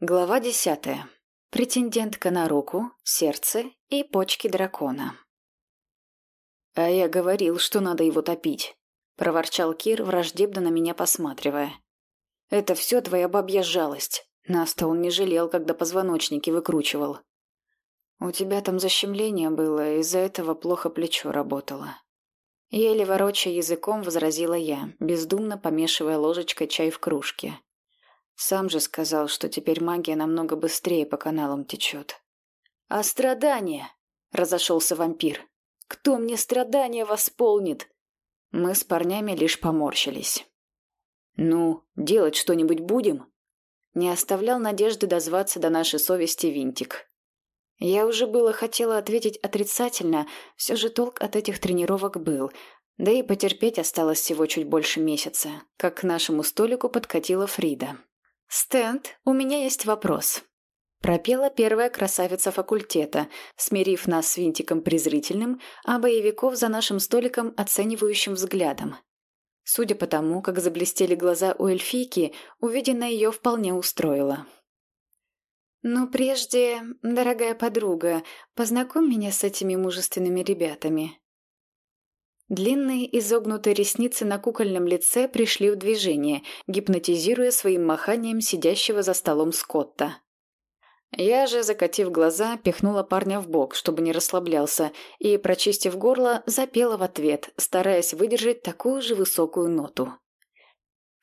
Глава десятая. Претендентка на руку, сердце и почки дракона. «А я говорил, что надо его топить», — проворчал Кир, враждебно на меня посматривая. «Это все твоя бабья жалость. Нас-то он не жалел, когда позвоночники выкручивал. У тебя там защемление было, из-за этого плохо плечо работало». Еле ворочая языком, возразила я, бездумно помешивая ложечкой чай в кружке. Сам же сказал, что теперь магия намного быстрее по каналам течет. «А страдания?» — разошелся вампир. «Кто мне страдания восполнит?» Мы с парнями лишь поморщились. «Ну, делать что-нибудь будем?» Не оставлял надежды дозваться до нашей совести Винтик. Я уже было хотела ответить отрицательно, все же толк от этих тренировок был, да и потерпеть осталось всего чуть больше месяца, как к нашему столику подкатила Фрида. «Стенд, у меня есть вопрос», — пропела первая красавица факультета, смирив нас с Винтиком презрительным, а боевиков за нашим столиком оценивающим взглядом. Судя по тому, как заблестели глаза у эльфийки, увиденное ее вполне устроило. «Но прежде, дорогая подруга, познакомь меня с этими мужественными ребятами», Длинные изогнутые ресницы на кукольном лице пришли в движение, гипнотизируя своим маханием сидящего за столом Скотта. Я же, закатив глаза, пихнула парня в бок, чтобы не расслаблялся, и, прочистив горло, запела в ответ, стараясь выдержать такую же высокую ноту.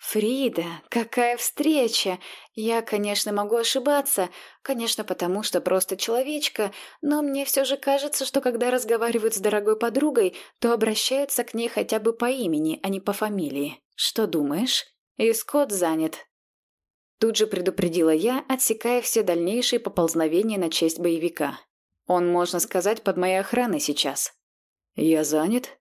«Фрида, какая встреча! Я, конечно, могу ошибаться, конечно, потому что просто человечка, но мне все же кажется, что когда разговаривают с дорогой подругой, то обращаются к ней хотя бы по имени, а не по фамилии. Что думаешь? И занят». Тут же предупредила я, отсекая все дальнейшие поползновения на честь боевика. «Он, можно сказать, под моей охраной сейчас». «Я занят?»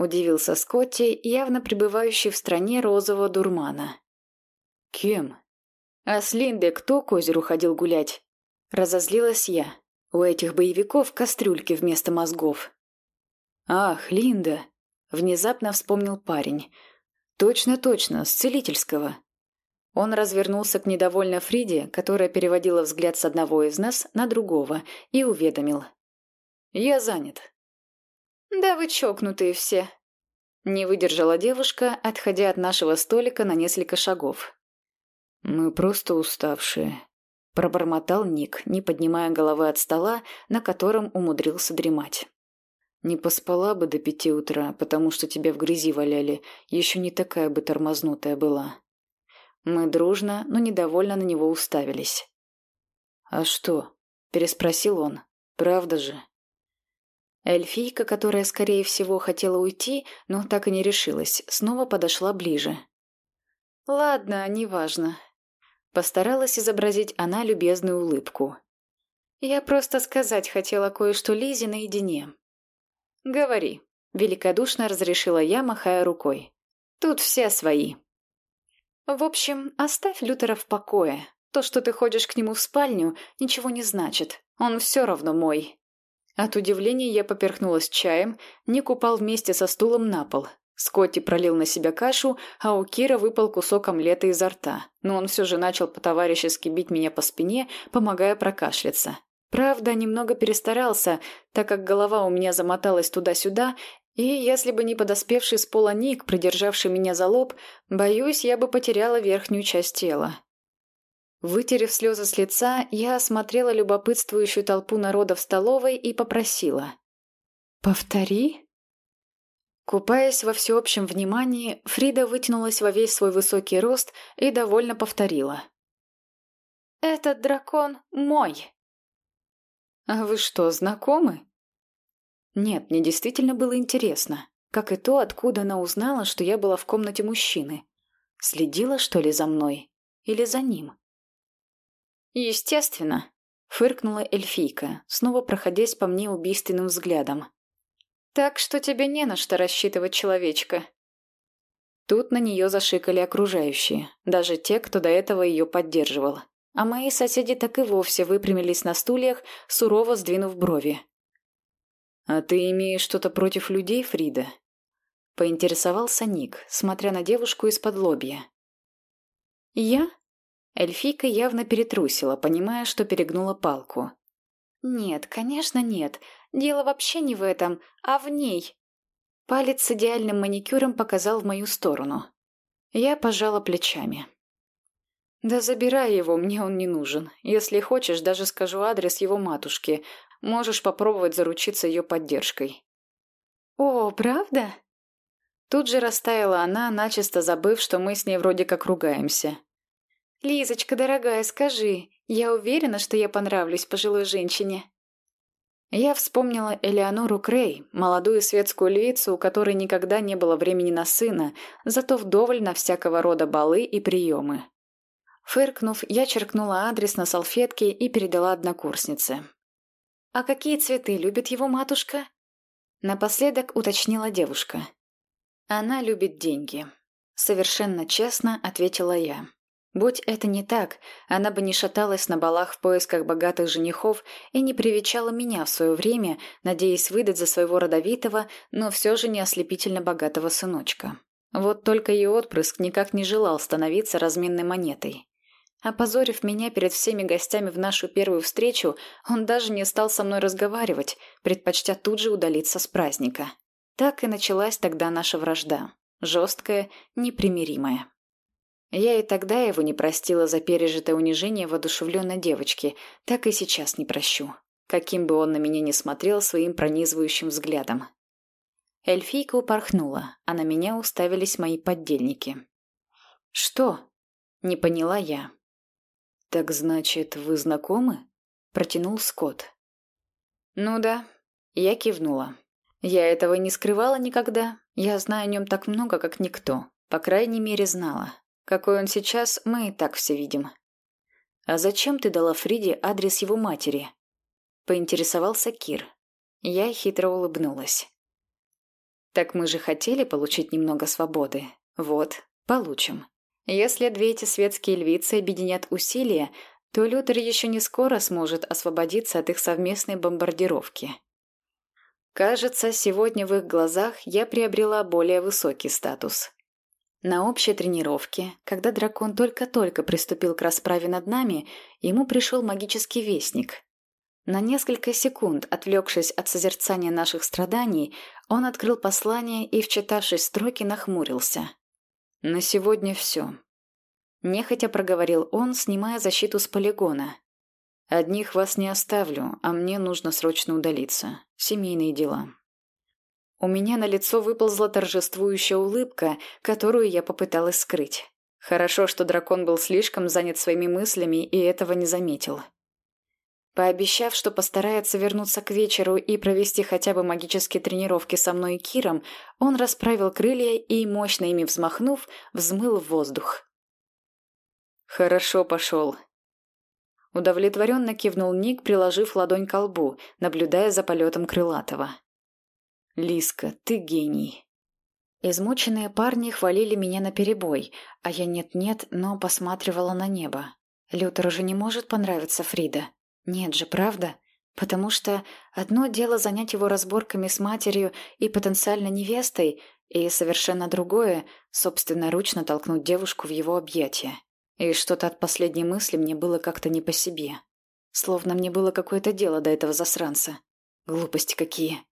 Удивился Скотти, явно пребывающий в стране розового дурмана. «Кем?» «А с Линдой кто к озеру ходил гулять?» Разозлилась я. У этих боевиков кастрюльки вместо мозгов. «Ах, Линда!» Внезапно вспомнил парень. «Точно-точно, с целительского». Он развернулся к недовольной Фриде, которая переводила взгляд с одного из нас на другого, и уведомил. «Я занят. «Да вы чокнутые все!» Не выдержала девушка, отходя от нашего столика на несколько шагов. «Мы просто уставшие», — пробормотал Ник, не поднимая головы от стола, на котором умудрился дремать. «Не поспала бы до пяти утра, потому что тебя в грязи валяли, еще не такая бы тормознутая была». Мы дружно, но недовольно на него уставились. «А что?» – переспросил он. «Правда же?» Эльфийка, которая, скорее всего, хотела уйти, но так и не решилась, снова подошла ближе. «Ладно, неважно». Постаралась изобразить она любезную улыбку. «Я просто сказать хотела кое-что Лизе наедине». «Говори», — великодушно разрешила я, махая рукой. «Тут все свои». «В общем, оставь Лютера в покое. То, что ты ходишь к нему в спальню, ничего не значит. Он все равно мой. От удивления я поперхнулась чаем, Ник упал вместе со стулом на пол. Скотти пролил на себя кашу, а у Кира выпал кусок омлета изо рта, но он все же начал по-товарищески бить меня по спине, помогая прокашляться. Правда, немного перестарался, так как голова у меня замоталась туда-сюда, и если бы не подоспевший с пола Ник, придержавший меня за лоб, боюсь, я бы потеряла верхнюю часть тела. Вытерев слезы с лица, я осмотрела любопытствующую толпу народа в столовой и попросила. «Повтори?» Купаясь во всеобщем внимании, Фрида вытянулась во весь свой высокий рост и довольно повторила. «Этот дракон мой!» «А вы что, знакомы?» Нет, мне действительно было интересно, как и то, откуда она узнала, что я была в комнате мужчины. Следила, что ли, за мной? Или за ним? «Естественно», — фыркнула эльфийка, снова проходясь по мне убийственным взглядом. «Так что тебе не на что рассчитывать, человечка». Тут на нее зашикали окружающие, даже те, кто до этого ее поддерживал. А мои соседи так и вовсе выпрямились на стульях, сурово сдвинув брови. «А ты имеешь что-то против людей, Фрида?» Поинтересовался Ник, смотря на девушку из-под лобья. «Я?» Эльфийка явно перетрусила, понимая, что перегнула палку. «Нет, конечно, нет. Дело вообще не в этом, а в ней». Палец с идеальным маникюром показал в мою сторону. Я пожала плечами. «Да забирай его, мне он не нужен. Если хочешь, даже скажу адрес его матушки. Можешь попробовать заручиться ее поддержкой». «О, правда?» Тут же растаяла она, начисто забыв, что мы с ней вроде как ругаемся. «Лизочка, дорогая, скажи, я уверена, что я понравлюсь пожилой женщине?» Я вспомнила Элеонору Крей, молодую светскую львицу, у которой никогда не было времени на сына, зато вдоволь на всякого рода балы и приемы. Фыркнув, я черкнула адрес на салфетке и передала однокурснице. «А какие цветы любит его матушка?» Напоследок уточнила девушка. «Она любит деньги», — совершенно честно ответила я. Будь это не так, она бы не шаталась на балах в поисках богатых женихов и не привечала меня в свое время, надеясь выдать за своего родовитого, но все же не ослепительно богатого сыночка. Вот только ее отпрыск никак не желал становиться разменной монетой. Опозорив меня перед всеми гостями в нашу первую встречу, он даже не стал со мной разговаривать, предпочтя тут же удалиться с праздника. Так и началась тогда наша вражда. Жесткая, непримиримая. Я и тогда его не простила за пережитое унижение воодушевленной девочки, так и сейчас не прощу, каким бы он на меня ни смотрел своим пронизывающим взглядом. Эльфийка упорхнула, а на меня уставились мои поддельники. «Что?» — не поняла я. «Так значит, вы знакомы?» — протянул Скотт. «Ну да», — я кивнула. «Я этого не скрывала никогда. Я знаю о нем так много, как никто. По крайней мере, знала. Какой он сейчас, мы и так все видим. «А зачем ты дала Фриде адрес его матери?» Поинтересовался Кир. Я хитро улыбнулась. «Так мы же хотели получить немного свободы. Вот, получим. Если две эти светские львицы объединят усилия, то Лютер еще не скоро сможет освободиться от их совместной бомбардировки». Кажется, сегодня в их глазах я приобрела более высокий статус. На общей тренировке, когда дракон только-только приступил к расправе над нами, ему пришел магический вестник. На несколько секунд, отвлекшись от созерцания наших страданий, он открыл послание и, вчитавшись строки, нахмурился. «На сегодня все». Нехотя проговорил он, снимая защиту с полигона. «Одних вас не оставлю, а мне нужно срочно удалиться. Семейные дела». У меня на лицо выползла торжествующая улыбка, которую я попыталась скрыть. Хорошо, что дракон был слишком занят своими мыслями и этого не заметил. Пообещав, что постарается вернуться к вечеру и провести хотя бы магические тренировки со мной и Киром, он расправил крылья и, мощно ими взмахнув, взмыл в воздух. «Хорошо пошел». Удовлетворенно кивнул Ник, приложив ладонь к лбу, наблюдая за полетом крылатого. Лиска, ты гений. Измученные парни хвалили меня наперебой, а я нет-нет, но посматривала на небо. Лютер уже не может понравиться Фрида. Нет же, правда? Потому что одно дело занять его разборками с матерью и потенциальной невестой, и совершенно другое — собственноручно толкнуть девушку в его объятия. И что-то от последней мысли мне было как-то не по себе. Словно мне было какое-то дело до этого засранца. Глупости какие.